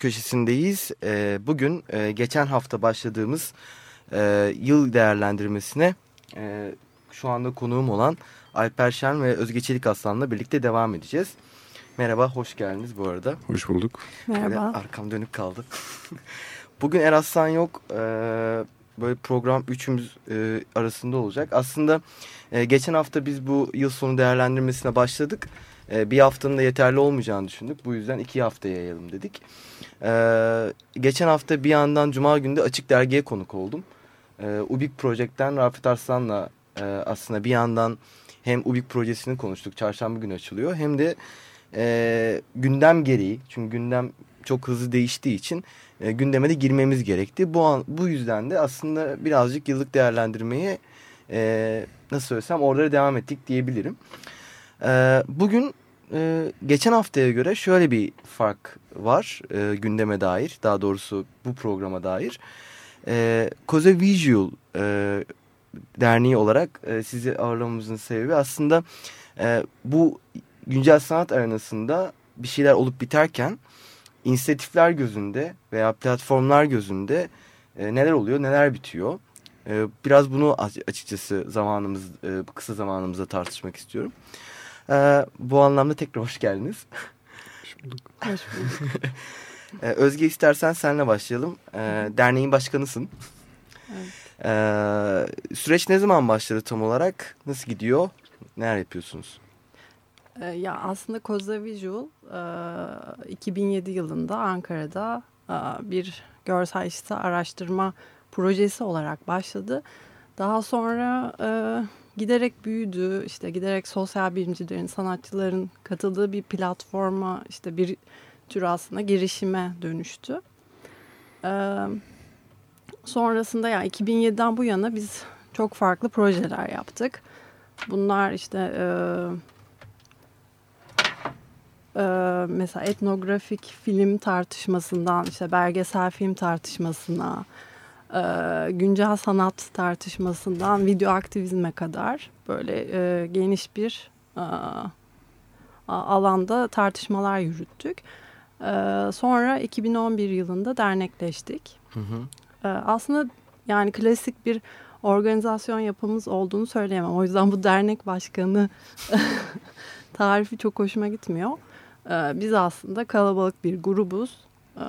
Köşesindeyiz. Ee, bugün e, geçen hafta başladığımız e, yıl değerlendirmesine e, şu anda konuğum olan Alper Şen ve Özge Çelik Aslan'la birlikte devam edeceğiz. Merhaba, hoş geldiniz bu arada. Hoş bulduk. Böyle Merhaba. arkam dönük kaldı. bugün Eraslan yok. Ee, böyle program üçümüz e, arasında olacak. Aslında e, geçen hafta biz bu yıl sonu değerlendirmesine başladık. E, bir haftanın da yeterli olmayacağını düşündük. Bu yüzden iki haftaya yayalım dedik. E, geçen hafta bir yandan Cuma günde Açık Dergi'ye konuk oldum. E, Ubik Project'ten Rafet Arslan'la e, aslında bir yandan hem Ubik projesini konuştuk. Çarşamba günü açılıyor. Hem de e, gündem gereği. Çünkü gündem çok hızlı değiştiği için e, gündeme de girmemiz gerekti. Bu an, bu yüzden de aslında birazcık yıllık değerlendirmeyi e, nasıl söylesem orada devam ettik diyebilirim. Bugün e, geçen haftaya göre şöyle bir fark var e, gündeme dair. Daha doğrusu bu programa dair. E, Koze Visual e, Derneği olarak e, sizi ağırlamamızın sebebi aslında e, bu güncel sanat arenasında bir şeyler olup biterken inisiyatifler gözünde veya platformlar gözünde e, neler oluyor, neler bitiyor. E, biraz bunu açıkçası zamanımız, e, kısa zamanımızda tartışmak istiyorum. E, bu anlamda tekrar hoş geldiniz. Hoş bulduk. Hoş bulduk. e, Özge istersen senle başlayalım. E, derneğin başkanısın. Evet. E, süreç ne zaman başladı tam olarak? Nasıl gidiyor? Neler yapıyorsunuz? Ee, ya aslında Koza Visual e, 2007 yılında Ankara'da e, bir görsel işitsel araştırma projesi olarak başladı. Daha sonra e, giderek büyüdü. işte giderek sosyal bilimcilerin, sanatçıların katıldığı bir platforma, işte bir tür aslında girişime dönüştü. E, sonrasında ya 2007'den bu yana biz çok farklı projeler yaptık. Bunlar işte e, e, mesela etnografik film tartışmasından işte belgesel film tartışmasına, e, güncel sanat tartışmasından video aktivizme kadar böyle e, geniş bir e, alanda tartışmalar yürüttük. E, sonra 2011 yılında dernekleştik. Hı hı. E, aslında yani klasik bir organizasyon yapımız olduğunu söyleyemem. O yüzden bu dernek başkanı tarifi çok hoşuma gitmiyor. Ee, biz aslında kalabalık bir grubuz. Ee,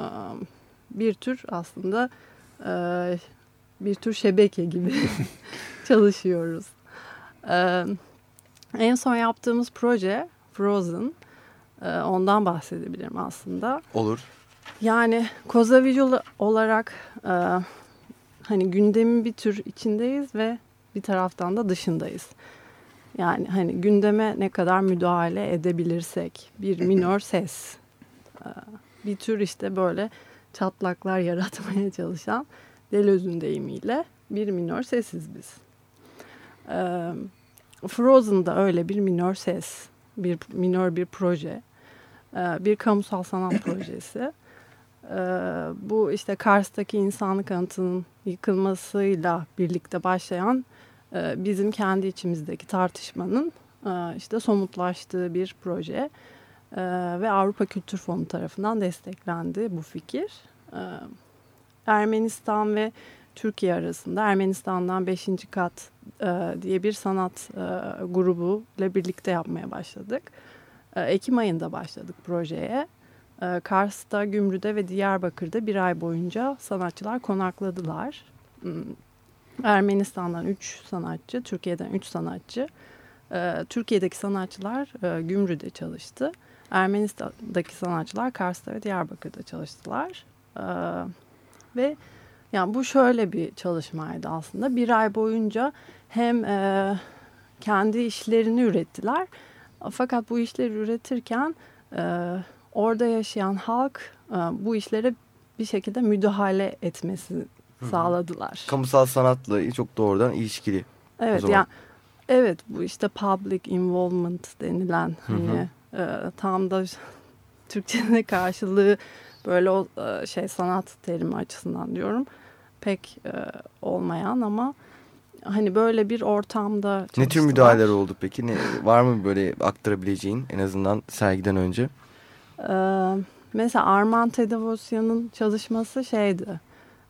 bir tür aslında e, bir tür şebeke gibi çalışıyoruz. Ee, en son yaptığımız proje Frozen. Ee, ondan bahsedebilirim aslında. Olur. Yani Koza Visual olarak e, hani gündemin bir tür içindeyiz ve bir taraftan da dışındayız. Yani hani gündeme ne kadar müdahale edebilirsek bir minor ses e, bir tür işte böyle çatlaklar yaratmaya çalışan Deleuze'ün deyimiyle bir minor sesiz biz. E, Frozen'da öyle bir minor ses, bir minor bir proje, bir kamusal sanat projesi. Bu işte Kars'taki insanlık anıtının yıkılmasıyla birlikte başlayan bizim kendi içimizdeki tartışmanın işte somutlaştığı bir proje ve Avrupa Kültür Fonu tarafından desteklendi bu fikir. Ermenistan ve Türkiye arasında Ermenistan'dan 5. kat diye bir sanat grubu ile birlikte yapmaya başladık. Ekim ayında başladık projeye. Kars'ta, Gümrü'de ve Diyarbakır'da bir ay boyunca sanatçılar konakladılar. Ermenistan'dan 3 sanatçı, Türkiye'den 3 sanatçı. Türkiye'deki sanatçılar e, Gümrü'de çalıştı. Ermenistan'daki sanatçılar Kars'ta ve Diyarbakır'da çalıştılar. Ee, ve yani bu şöyle bir çalışmaydı aslında. Bir ay boyunca hem e, kendi işlerini ürettiler. Fakat bu işleri üretirken e, orada yaşayan halk e, bu işlere bir şekilde müdahale etmesi sağladılar. Kamusal sanatla çok doğrudan ilişkili. Evet yani evet bu işte public involvement denilen hani e, tam da Türkçe'de karşılığı böyle o e, şey sanat terimi açısından diyorum pek e, olmayan ama hani böyle bir ortamda Ne tür çalıştılar. müdahaleler oldu peki? Ne, var mı böyle aktarabileceğin en azından sergiden önce? Ee, mesela Armand Tedavosyan'ın çalışması şeydi.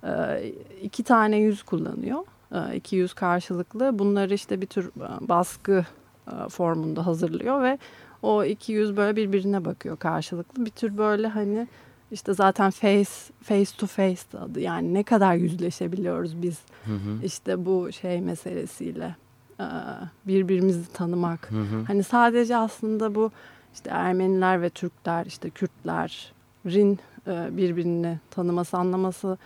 E, iki tane yüz kullanıyor. E, iki yüz karşılıklı. Bunları işte bir tür e, baskı e, formunda hazırlıyor ve o iki yüz böyle birbirine bakıyor karşılıklı. Bir tür böyle hani işte zaten face face to face adı. Yani ne kadar yüzleşebiliyoruz biz Hı hı. işte bu şey meselesiyle birbirimizi tanımak. Hı hı. Hani sadece aslında bu işte Ermeniler ve Türkler, işte Kürtlerin birbirini tanıması, anlaması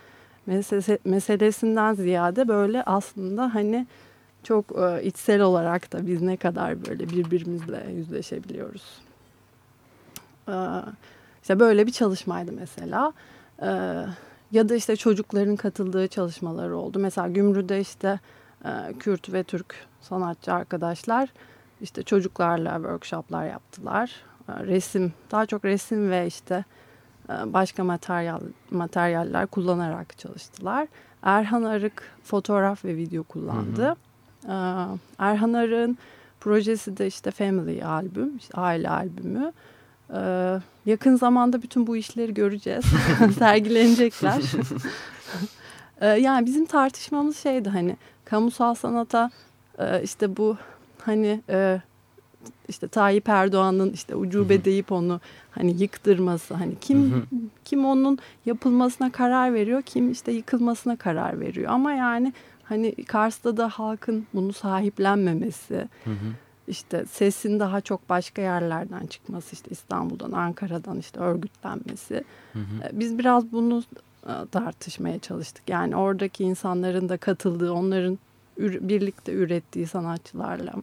meselesi, meselesinden ziyade böyle aslında hani çok e, içsel olarak da biz ne kadar böyle birbirimizle yüzleşebiliyoruz. E, işte böyle bir çalışmaydı mesela. E, ya da işte çocukların katıldığı çalışmalar oldu. Mesela Gümrü'de işte e, Kürt ve Türk sanatçı arkadaşlar işte çocuklarla workshoplar yaptılar. E, Resim, daha çok resim ve işte e, başka materyal materyaller kullanarak çalıştılar. Erhan Arık fotoğraf ve video kullandı. E, Erhan Arık'ın projesi de işte Family albüm, işte aile albümü. E, yakın zamanda bütün bu işleri göreceğiz. Sergilenecekler. E, yani bizim tartışmamız şeydi hani kamusal sanata e, işte bu hani e, işte Tayyip Erdoğan'ın işte ucube deyip onu hani yıktırması hani kim kim onun yapılmasına karar veriyor kim işte yıkılmasına karar veriyor ama yani hani Kars'ta da halkın bunu sahiplenmemesi işte sesin daha çok başka yerlerden çıkması işte İstanbul'dan Ankara'dan işte örgütlenmesi. E, biz biraz bunu e, tartışmaya çalıştık. Yani oradaki insanların da katıldığı onların birlikte ürettiği sanatçılarla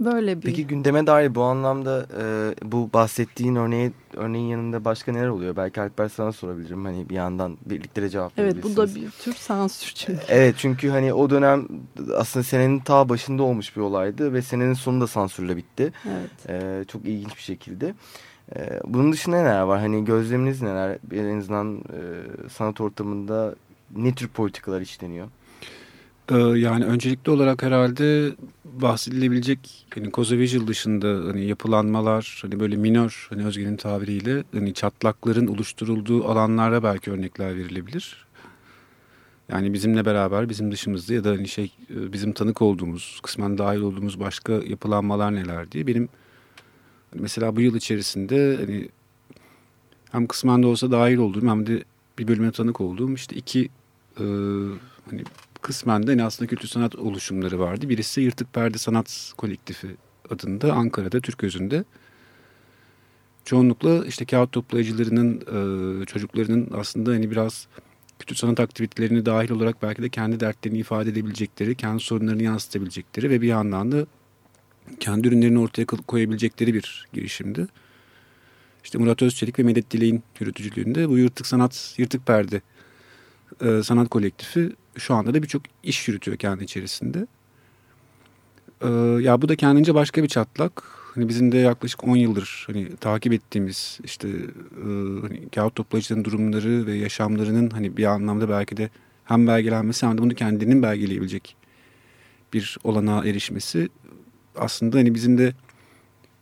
böyle bir Peki gündeme dair bu anlamda e, bu bahsettiğin örneği, örneğin yanında başka neler oluyor? Belki Alper sana sorabilirim. Hani bir yandan birlikte de cevap evet bu da bir tür sansür çünkü. Evet çünkü hani o dönem aslında senenin ta başında olmuş bir olaydı ve senenin sonu da sansürle bitti. Evet. E, çok ilginç bir şekilde. E, bunun dışında neler var? Hani gözleminiz neler? En azından e, sanat ortamında ne tür politikalar işleniyor? Ee, yani öncelikli olarak herhalde bahsedilebilecek hani Koza Visual dışında hani yapılanmalar hani böyle minör hani Özge'nin tabiriyle hani çatlakların oluşturulduğu alanlara belki örnekler verilebilir. Yani bizimle beraber bizim dışımızda ya da hani şey e, bizim tanık olduğumuz kısmen dahil olduğumuz başka yapılanmalar neler diye benim mesela bu yıl içerisinde hani hem kısmen de olsa dahil olduğum hem de bir bölüme tanık olduğum işte iki e, hani kısmen de aslında kültür sanat oluşumları vardı. Birisi Yırtık Perde Sanat Kolektifi adında Ankara'da Türk özünde. Çoğunlukla işte kağıt toplayıcılarının e, çocuklarının aslında hani biraz kültür sanat aktivitelerine dahil olarak belki de kendi dertlerini ifade edebilecekleri, kendi sorunlarını yansıtabilecekleri ve bir yandan da kendi ürünlerini ortaya koyabilecekleri bir girişimdi. İşte Murat Özçelik ve Medet Dilek'in yürütücülüğünde bu Yırtık Sanat, Yırtık Perde e, Sanat Kolektifi şu anda da birçok iş yürütüyor kendi içerisinde. E, ya bu da kendince başka bir çatlak. Hani bizim de yaklaşık 10 yıldır hani takip ettiğimiz işte e, hani kağıt toplayıcıların durumları ve yaşamlarının hani bir anlamda belki de hem belgelenmesi hem de bunu kendinin belgeleyebilecek bir olanağa erişmesi aslında hani bizim de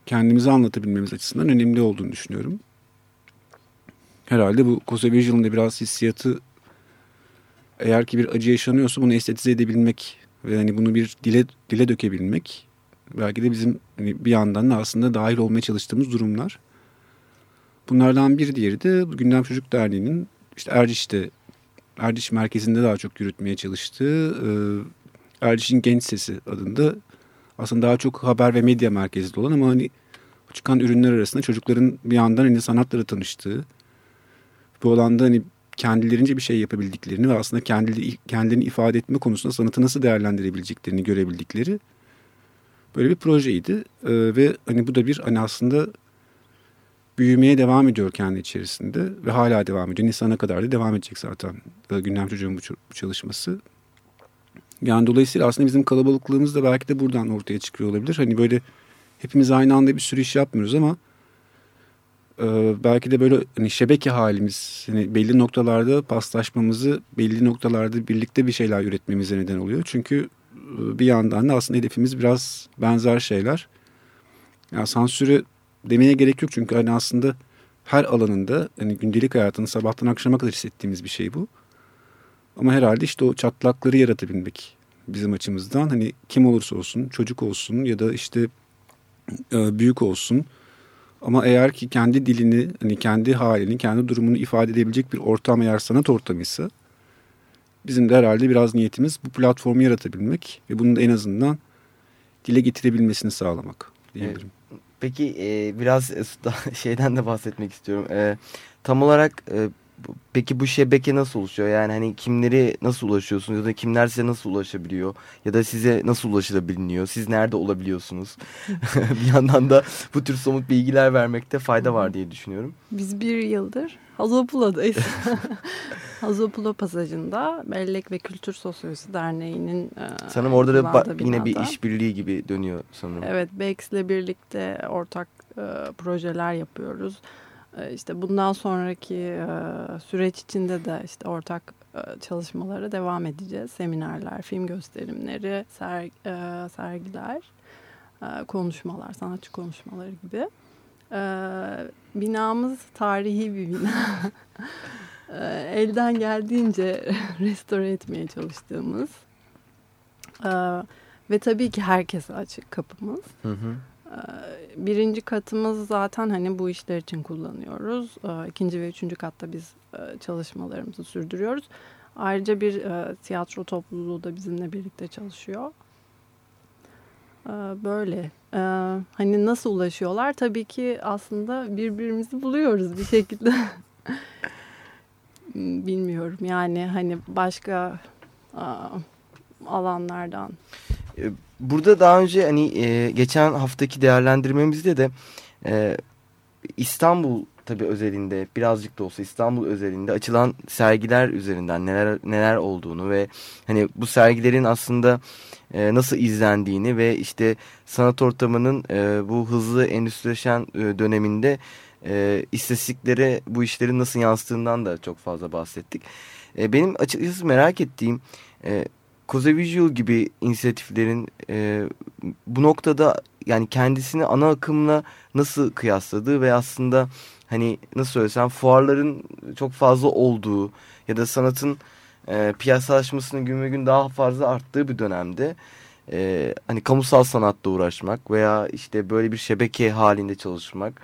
kendimizi anlatabilmemiz açısından önemli olduğunu düşünüyorum. Herhalde bu Kosa Visual'ın da biraz hissiyatı eğer ki bir acı yaşanıyorsa bunu estetize edebilmek ve hani bunu bir dile dile dökebilmek belki de bizim hani bir yandan da aslında dahil olmaya çalıştığımız durumlar. Bunlardan bir diğeri de Gündem Çocuk Derneği'nin işte Erciş'te Erciş merkezinde daha çok yürütmeye çalıştığı e, Erciş'in Genç Sesi adında aslında daha çok haber ve medya merkezli olan ama hani çıkan ürünler arasında çocukların bir yandan hani sanatları tanıştığı bu alanda hani kendilerince bir şey yapabildiklerini ve aslında kendileri, kendilerini ifade etme konusunda sanatı nasıl değerlendirebileceklerini görebildikleri böyle bir projeydi. Ee, ve hani bu da bir hani aslında büyümeye devam ediyor kendi içerisinde ve hala devam ediyor. Nisan'a kadar da devam edecek zaten e, Gündem Çocuğun bu, çalışması. Yani dolayısıyla aslında bizim kalabalıklığımız da belki de buradan ortaya çıkıyor olabilir. Hani böyle hepimiz aynı anda bir sürü iş yapmıyoruz ama e, belki de böyle hani şebeke halimiz hani belli noktalarda paslaşmamızı belli noktalarda birlikte bir şeyler üretmemize neden oluyor. Çünkü e, bir yandan da aslında hedefimiz biraz benzer şeyler. Yani sansürü demeye gerek yok çünkü hani aslında her alanında hani gündelik hayatını sabahtan akşama kadar hissettiğimiz bir şey bu. Ama herhalde işte o çatlakları yaratabilmek bizim açımızdan hani kim olursa olsun çocuk olsun ya da işte e, büyük olsun ama eğer ki kendi dilini hani kendi halini kendi durumunu ifade edebilecek bir ortam eğer sanat ortamıysa bizim de herhalde biraz niyetimiz bu platformu yaratabilmek ve bunu da en azından dile getirebilmesini sağlamak diyebilirim. Peki e, biraz şeyden de bahsetmek istiyorum. E, tam olarak e, peki bu şebeke nasıl oluşuyor? Yani hani kimleri nasıl ulaşıyorsunuz ya da kimler size nasıl ulaşabiliyor ya da size nasıl ulaşılabiliyor? Siz nerede olabiliyorsunuz? bir yandan da bu tür somut bilgiler vermekte fayda var diye düşünüyorum. Biz bir yıldır Hazopula'dayız. Hazopula pasajında Bellek ve Kültür Sosyolojisi Derneği'nin e, Sanırım orada da yine bir işbirliği gibi dönüyor sanırım. Evet, BEX'le birlikte ortak e, projeler yapıyoruz. E, işte bundan sonraki e, süreç içinde de işte ortak e, çalışmalara devam edeceğiz. Seminerler, film gösterimleri, e, sergiler, konuşmalar, sanatçı konuşmaları gibi. Binamız tarihi bir bina. elden geldiğince restore etmeye çalıştığımız ve tabii ki herkese açık kapımız. Hı hı. Birinci katımız zaten hani bu işler için kullanıyoruz. İkinci ve üçüncü katta biz çalışmalarımızı sürdürüyoruz. Ayrıca bir tiyatro topluluğu da bizimle birlikte çalışıyor. Böyle. Hani nasıl ulaşıyorlar? Tabii ki aslında birbirimizi buluyoruz bir şekilde. Bilmiyorum yani hani başka alanlardan. E, burada daha önce hani e, geçen haftaki değerlendirmemizde de e, İstanbul tabii özelinde birazcık da olsa İstanbul özelinde açılan sergiler üzerinden neler neler olduğunu ve hani bu sergilerin aslında e, nasıl izlendiğini ve işte sanat ortamının e, bu hızlı endüstrileşen e, döneminde e, istatistiklere bu işlerin nasıl yansıttığından da çok fazla bahsettik. E, benim açıkçası merak ettiğim e, Koza Visual gibi inisiyatiflerin e, bu noktada yani kendisini ana akımla nasıl kıyasladığı ve aslında hani nasıl söylesem fuarların çok fazla olduğu ya da sanatın e, piyasalaşmasının gün ve gün daha fazla arttığı bir dönemde e, hani kamusal sanatla uğraşmak veya işte böyle bir şebeke halinde çalışmak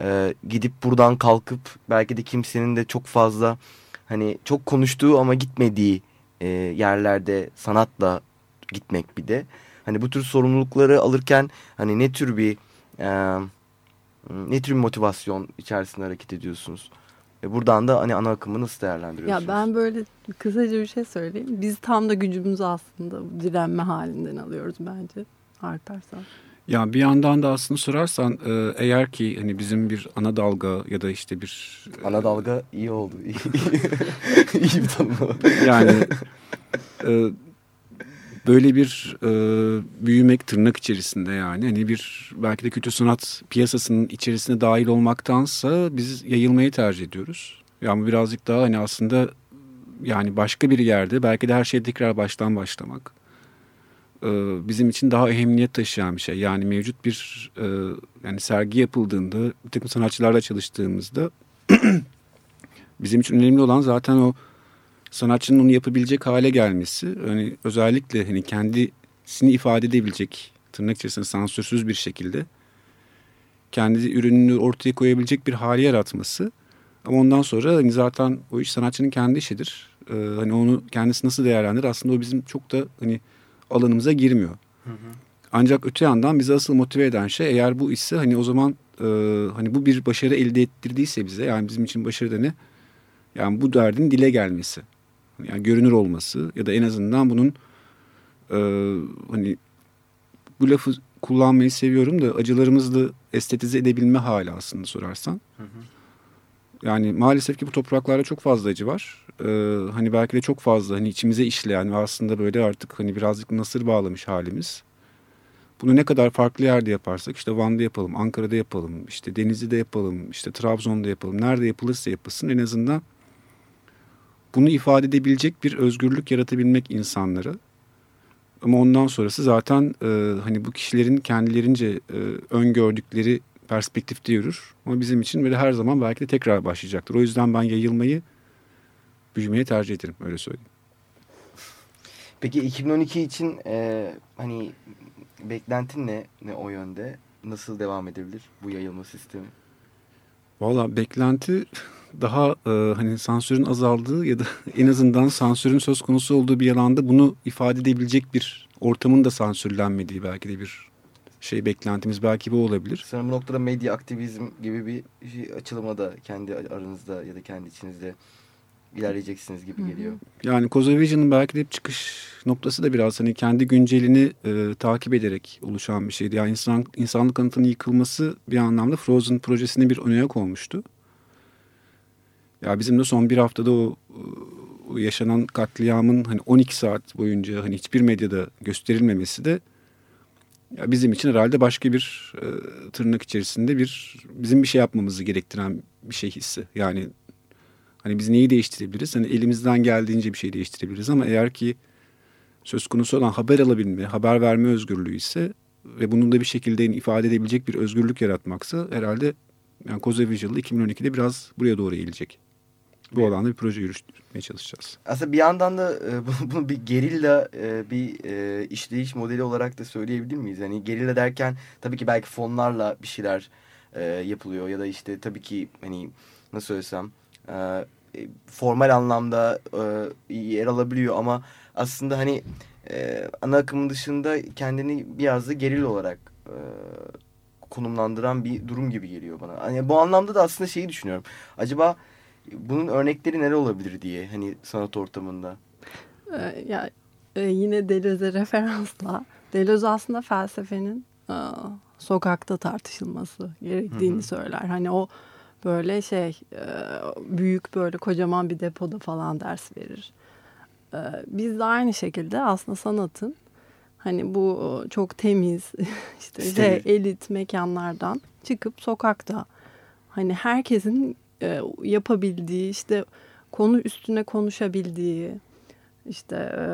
e, gidip buradan kalkıp belki de kimsenin de çok fazla hani çok konuştuğu ama gitmediği e, yerlerde sanatla gitmek bir de. Hani bu tür sorumlulukları alırken hani ne tür bir e, ne tür bir motivasyon içerisinde hareket ediyorsunuz? Ve buradan da hani ana akımı nasıl değerlendiriyorsunuz? Ya ben böyle kısaca bir şey söyleyeyim. Biz tam da gücümüzü aslında direnme halinden alıyoruz bence. Artarsan. Ya bir yandan da aslında sorarsan e, eğer ki hani bizim bir ana dalga ya da işte bir... E, ana dalga iyi oldu. iyi bir tanımlama. Yani e, böyle bir e, büyümek tırnak içerisinde yani hani bir belki de kültür sanat piyasasının içerisine dahil olmaktansa biz yayılmayı tercih ediyoruz. Yani birazcık daha hani aslında yani başka bir yerde belki de her şey tekrar baştan başlamak bizim için daha ehemmiyet taşıyan bir şey. Yani mevcut bir e, yani sergi yapıldığında bir takım sanatçılarla çalıştığımızda bizim için önemli olan zaten o sanatçının onu yapabilecek hale gelmesi. Yani özellikle hani kendisini ifade edebilecek tırnak içerisinde sansürsüz bir şekilde kendi ürününü ortaya koyabilecek bir hali yaratması. Ama ondan sonra hani zaten o iş sanatçının kendi işidir. Ee, hani onu kendisi nasıl değerlendirir aslında o bizim çok da hani alanımıza girmiyor. Hı hı. Ancak öte yandan bizi asıl motive eden şey eğer bu ise hani o zaman e, hani bu bir başarı elde ettirdiyse bize yani bizim için başarı da ne? Yani bu derdin dile gelmesi. Yani görünür olması ya da en azından bunun e, hani bu lafı kullanmayı seviyorum da acılarımızla estetize edebilme hali aslında sorarsan. Yani maalesef ki bu topraklarda çok fazla acı var. Ee, hani belki de çok fazla hani içimize işleyen ve aslında böyle artık hani birazcık nasır bağlamış halimiz. Bunu ne kadar farklı yerde yaparsak işte Van'da yapalım, Ankara'da yapalım, işte Denizli'de yapalım, işte Trabzon'da yapalım. Nerede yapılırsa yapılsın en azından bunu ifade edebilecek bir özgürlük yaratabilmek insanlara. Ama ondan sonrası zaten e, hani bu kişilerin kendilerince e, öngördükleri perspektifte yürür. Ama bizim için böyle her zaman belki de tekrar başlayacaktır. O yüzden ben yayılmayı büyümeye tercih ederim öyle söyleyeyim. Peki 2012 için e, hani beklentin ne, ne o yönde? Nasıl devam edebilir bu yayılma sistemi? Valla beklenti daha e, hani sansürün azaldığı ya da en azından sansürün söz konusu olduğu bir alanda bunu ifade edebilecek bir ortamın da sansürlenmediği belki de bir şey beklentimiz belki bu olabilir. Sanırım bu noktada medya aktivizm gibi bir şey, açılıma da kendi aranızda ya da kendi içinizde ilerleyeceksiniz gibi geliyor. Yani Kozavision'ın belki de çıkış noktası da biraz hani kendi güncelini e, takip ederek oluşan bir şeydi. Yani insan, insanlık anıtının yıkılması bir anlamda Frozen projesine bir önayak olmuştu. Ya bizim de son bir haftada o, o yaşanan katliamın hani 12 saat boyunca hani hiçbir medyada gösterilmemesi de ya bizim için herhalde başka bir e, tırnak içerisinde bir bizim bir şey yapmamızı gerektiren bir şey hissi. Yani hani biz neyi değiştirebiliriz? Hani elimizden geldiğince bir şey değiştirebiliriz ama eğer ki söz konusu olan haber alabilme, haber verme özgürlüğü ise ve bunun da bir şekilde ifade edebilecek bir özgürlük yaratmaksa herhalde yani Koza Visual 2012'de biraz buraya doğru eğilecek. Bu alanda bir proje yürütmeye çalışacağız. Aslında bir yandan da e, bunu bir gerilla e, bir e, işleyiş modeli olarak da söyleyebilir miyiz? Yani gerilla derken tabii ki belki fonlarla bir şeyler yapılıyor ya da işte tabii ki hani nasıl söylesem formal anlamda yer alabiliyor ama aslında hani ana akımın dışında kendini biraz da geril olarak konumlandıran bir durum gibi geliyor bana. Hani bu anlamda da aslında şeyi düşünüyorum. Acaba bunun örnekleri neler olabilir diye hani sanat ortamında. Ee, ya e, yine Deleuze'e referansla Deleuze aslında felsefenin e, sokakta tartışılması gerektiğini Hı-hı. söyler. Hani o böyle şey e, büyük böyle kocaman bir depoda falan ders verir. E, biz de aynı şekilde aslında sanatın hani bu çok temiz işte şey, elit mekanlardan çıkıp sokakta hani herkesin e, yapabildiği işte konu üstüne konuşabildiği işte e,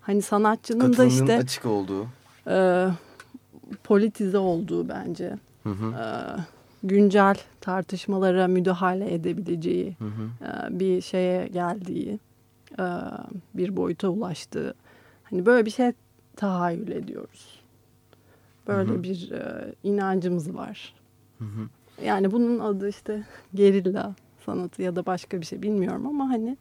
hani sanatçının da işte açık olduğu e, politize olduğu bence hı hı. E, güncel tartışmalara müdahale edebileceği hı hı. E, bir şeye geldiği e, bir boyuta ulaştığı hani böyle bir şey tahayyül ediyoruz böyle hı hı. bir e, inancımız var. Hı hı. Yani bunun adı işte gerilla sanatı ya da başka bir şey bilmiyorum ama hani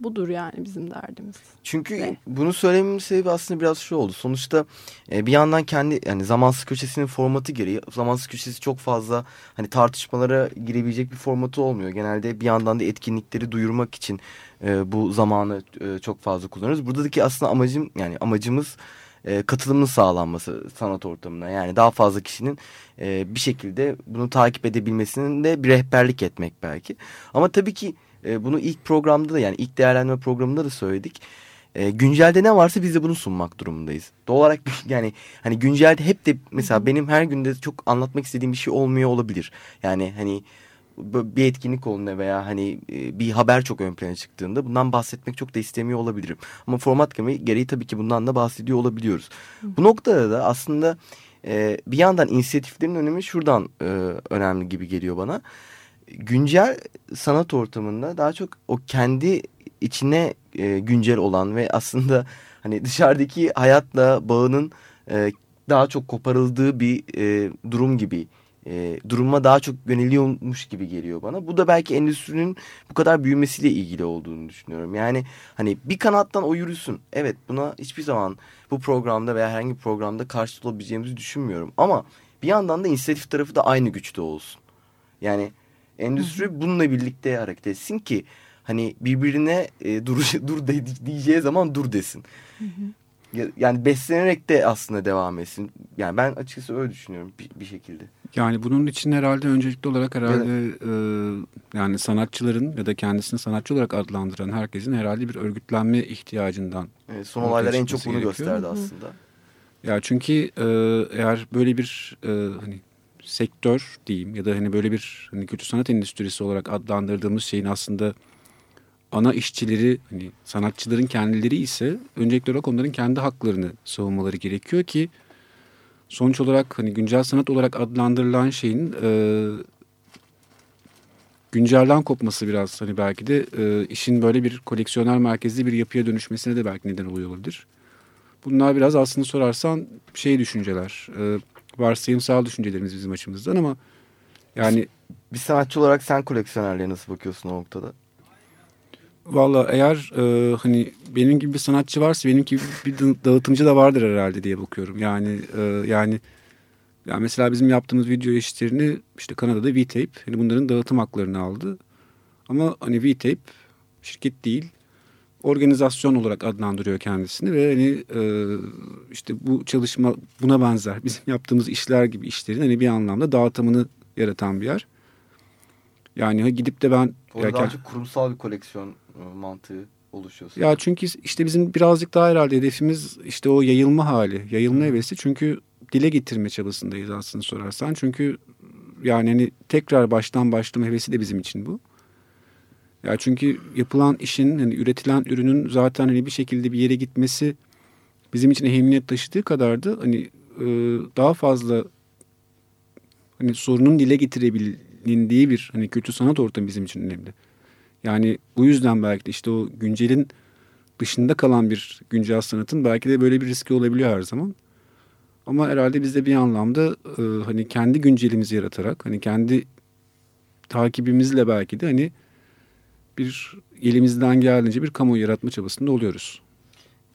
budur yani bizim derdimiz. Çünkü ne? bunu söylememin sebebi aslında biraz şu oldu. Sonuçta e, bir yandan kendi yani zamansız köşesinin formatı gereği zamansız köşesi çok fazla hani tartışmalara girebilecek bir formatı olmuyor. Genelde bir yandan da etkinlikleri duyurmak için e, bu zamanı e, çok fazla kullanıyoruz. Buradaki aslında amacım yani amacımız e, katılımın sağlanması sanat ortamına. Yani daha fazla kişinin e, bir şekilde bunu takip edebilmesinin de bir rehberlik etmek belki. Ama tabii ki e, bunu ilk programda da yani ilk değerlendirme programında da söyledik. E, güncelde ne varsa biz de bunu sunmak durumundayız. Doğal olarak yani hani güncelde hep de mesela benim her günde çok anlatmak istediğim bir şey olmuyor olabilir. Yani hani bir etkinlik olduğunda veya hani e, bir haber çok ön plana çıktığında bundan bahsetmek çok da istemiyor olabilirim. Ama format gereği tabii ki bundan da bahsediyor olabiliyoruz. Bu noktada da aslında e, bir yandan inisiyatiflerin önemi şuradan önemli gibi geliyor bana. Güncel sanat ortamında daha çok o kendi içine güncel olan ve aslında hani dışarıdaki hayatla bağının daha çok koparıldığı bir durum gibi e, duruma daha çok yöneliyormuş gibi geliyor bana. Bu da belki endüstrinin bu kadar büyümesiyle ilgili olduğunu düşünüyorum. Yani hani bir kanattan o yürüsün. Evet buna hiçbir zaman bu programda veya herhangi bir programda karşı olabileceğimizi düşünmüyorum. Ama bir yandan da inisiyatif tarafı da aynı güçte olsun. Yani endüstri bununla birlikte hareket etsin ki hani birbirine e, dur, dur diyeceği zaman dur desin. Yani beslenerek de aslında devam etsin. Yani ben açıkçası öyle düşünüyorum bir, bir şekilde. Yani bunun için herhalde öncelikli olarak herhalde e, yani sanatçıların ya da kendisini sanatçı olarak adlandıran herkesin herhalde bir örgütlenme ihtiyacından. Evet, son olaylar en çok bunu gerekiyor. gösterdi aslında. Ya çünkü e, eğer böyle bir e, hani sektör diyeyim ya da hani böyle bir hani kötü sanat endüstrisi olarak adlandırdığımız şeyin aslında ana işçileri hani sanatçıların kendileri ise öncelikli olarak onların kendi haklarını savunmaları gerekiyor ki sonuç olarak hani güncel sanat olarak adlandırılan şeyin e, güncelden kopması biraz hani belki de e, işin böyle bir koleksiyoner merkezli bir yapıya dönüşmesine de belki neden oluyor olabilir. Bunlar biraz aslında sorarsan şey düşünceler, e, varsayımsal düşüncelerimiz bizim açımızdan ama yani Bir sanatçı olarak sen koleksiyonerliğe nasıl bakıyorsun o noktada? Valla eğer e, hani benim gibi bir sanatçı varsa benim gibi bir da- dağıtımcı da vardır herhalde diye bakıyorum. Yani e, yani yani mesela bizim yaptığımız video işlerini işte Kanada'da V-Tape hani bunların dağıtım haklarını aldı. Ama hani V-Tape şirket değil organizasyon olarak adlandırıyor kendisini ve hani e, işte bu çalışma buna benzer bizim yaptığımız işler gibi işlerin hani bir anlamda dağıtımını yaratan bir yer. Yani gidip de ben Orada ya daha çok kurumsal bir koleksiyon e, mantığı oluşuyor. ya çünkü işte bizim birazcık daha herhalde hedefimiz işte o yayılma hali, yayılma hevesi. Çünkü dile getirme çabasındayız aslında sorarsan. Çünkü yani hani tekrar baştan başlama hevesi de bizim için bu. Ya çünkü yapılan işin hani üretilen ürünün zaten hani bir şekilde bir yere gitmesi bizim için ehemmiyet taşıdığı kadar da hani e, daha fazla hani sorunun dile getirebilindiği bir hani kötü sanat ortamı bizim için önemli. Yani bu yüzden belki de işte o güncelin dışında kalan bir güncel sanatın belki de böyle bir riski olabiliyor her zaman. Ama herhalde biz de bir anlamda e, hani kendi güncelimizi yaratarak hani kendi takibimizle belki de hani bir elimizden geldiğince bir kamuoyu yaratma çabasında oluyoruz.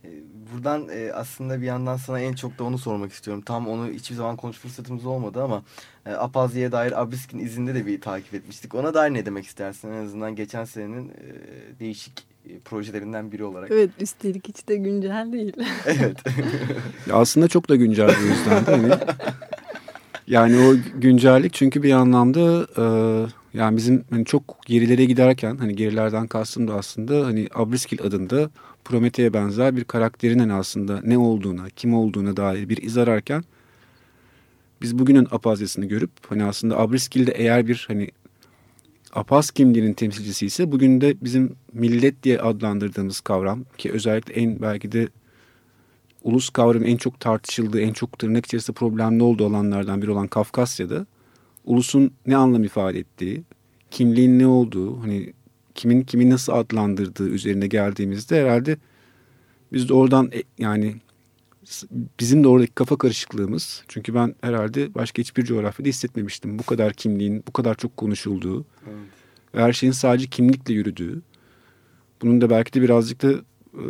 E, Buradan e, aslında bir yandan sana en çok da onu sormak istiyorum. Tam onu hiçbir zaman konuşma fırsatımız olmadı ama e, Apazya'ya dair Abriskin izinde de bir takip etmiştik. Ona dair ne demek istersin? En azından geçen senenin e, değişik e, projelerinden biri olarak. Evet üstelik hiç de güncel değil. evet. Ya aslında çok da güncel bu yüzden de hani. Yani o güncellik çünkü bir anlamda e, yani bizim hani çok gerilere giderken hani gerilerden kastım da aslında hani Abriskil adında Promethe'ye benzer bir karakterin hani aslında ne olduğuna, kim olduğuna dair bir iz ararken biz bugünün apazyasını görüp hani aslında Abriskil de eğer bir hani Apaz kimliğinin temsilcisi ise bugün de bizim millet diye adlandırdığımız kavram ki özellikle en belki de ulus kavramı en çok tartışıldığı, en çok tırnak içerisinde problemli olduğu alanlardan biri olan Kafkasya'da ulusun ne anlam ifade ettiği, kimliğin ne olduğu, hani kimin kimi nasıl adlandırdığı üzerine geldiğimizde herhalde biz de oradan e, yani bizim de oradaki kafa karışıklığımız çünkü ben herhalde başka hiçbir coğrafyada hissetmemiştim bu kadar kimliğin bu kadar çok konuşulduğu ve her şeyin sadece kimlikle yürüdüğü bunun da belki de birazcık da e,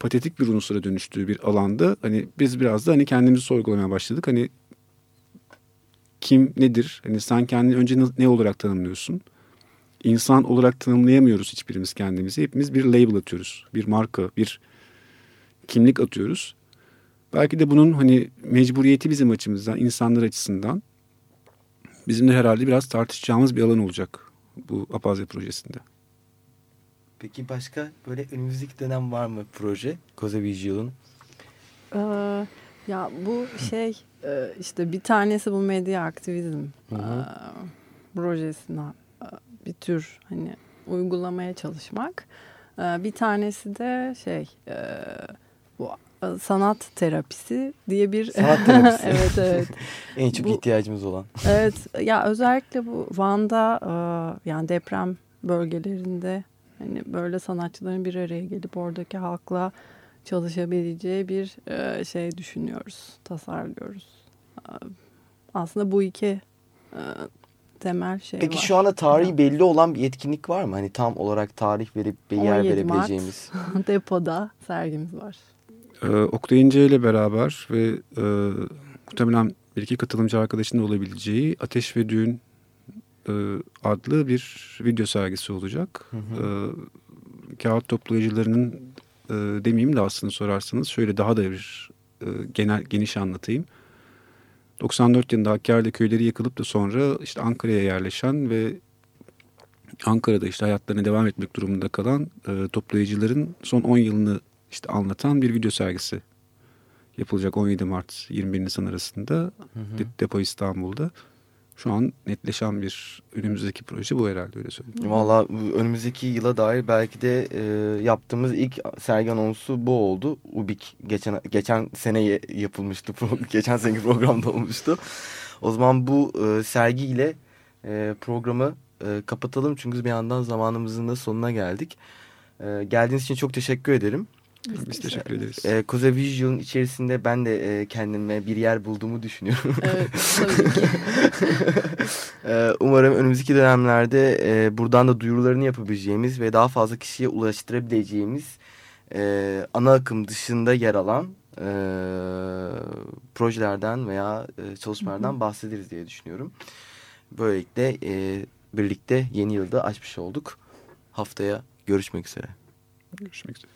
patetik bir unsura dönüştüğü bir alanda hani biz biraz da hani kendimizi sorgulamaya başladık. Hani kim nedir? Hani sen kendini önce ne- olarak tanımlıyorsun? İnsan olarak tanımlayamıyoruz hiçbirimiz kendimizi. Hepimiz bir label atıyoruz. Bir marka, bir kimlik atıyoruz. Belki de bunun hani mecburiyeti bizim açımızdan, insanlar açısından bizim de herhalde biraz tartışacağımız bir alan olacak bu Apazya projesinde. Peki başka böyle önümüzdeki dönem var mı proje? Koza Visual'ın. Ee, ya bu şey e, işte bir tanesi bu medya aktivizm Hı hı. e, projesine e, bir tür hani uygulamaya çalışmak. Bir tanesi de şey bu sanat terapisi diye bir Sanat terapisi. evet evet. En çok Bu- ihtiyacımız olan. Evet ya özellikle bu Van'da yani deprem bölgelerinde hani böyle sanatçıların bir araya gelip oradaki halkla çalışabileceği bir e, şey düşünüyoruz, tasarlıyoruz. E, Aslında bu iki e, temel şey Peki var. şu anda tarihi belli olan bir etkinlik var mı? Hani tam olarak tarih verip bir yer 17 Mart. verebileceğimiz. depoda sergimiz var. Ee, Oktay İnce ile beraber ve e, muhtemelen bir iki katılımcı arkadaşın da olabileceği Ateş ve Düğün e, adlı bir video sergisi olacak. Hı hı. E, kağıt toplayıcılarının e, demeyeyim de aslında sorarsanız şöyle daha da bir e, genel geniş anlatayım. 94 yılında Hakkari'de köyleri yakılıp da sonra işte Ankara'ya yerleşen ve Ankara'da işte hayatlarına devam etmek durumunda kalan e, toplayıcıların son 10 yılını işte anlatan bir video sergisi yapılacak 17 Mart 21 Nisan arasında Hı hı. De- Depo İstanbul'da. Şu an netleşen bir önümüzdeki proje bu herhalde öyle söyleyeyim. Valla önümüzdeki yıla dair belki de e, yaptığımız ilk sergi anonsu bu oldu. Ubik geçen geçen sene yapılmıştı. Geçen seneki programda olmuştu. O zaman bu e, sergiyle e, programı e, kapatalım. Çünkü bir yandan zamanımızın da sonuna geldik. E, geldiğiniz için çok teşekkür ederim. Biz teşekkür ederiz. E, Koza Visual'ın içerisinde ben de e, kendime bir yer bulduğumu düşünüyorum. Evet tabii ki. Ee, Umarım önümüzdeki dönemlerde e, buradan da duyurularını yapabileceğimiz ve daha fazla kişiye ulaştırabileceğimiz e, ana akım dışında yer alan e, projelerden veya e, çalışmalardan bahsederiz diye düşünüyorum. Böylelikle e, birlikte yeni yılda açmış olduk. Haftaya görüşmek üzere. Görüşmek üzere.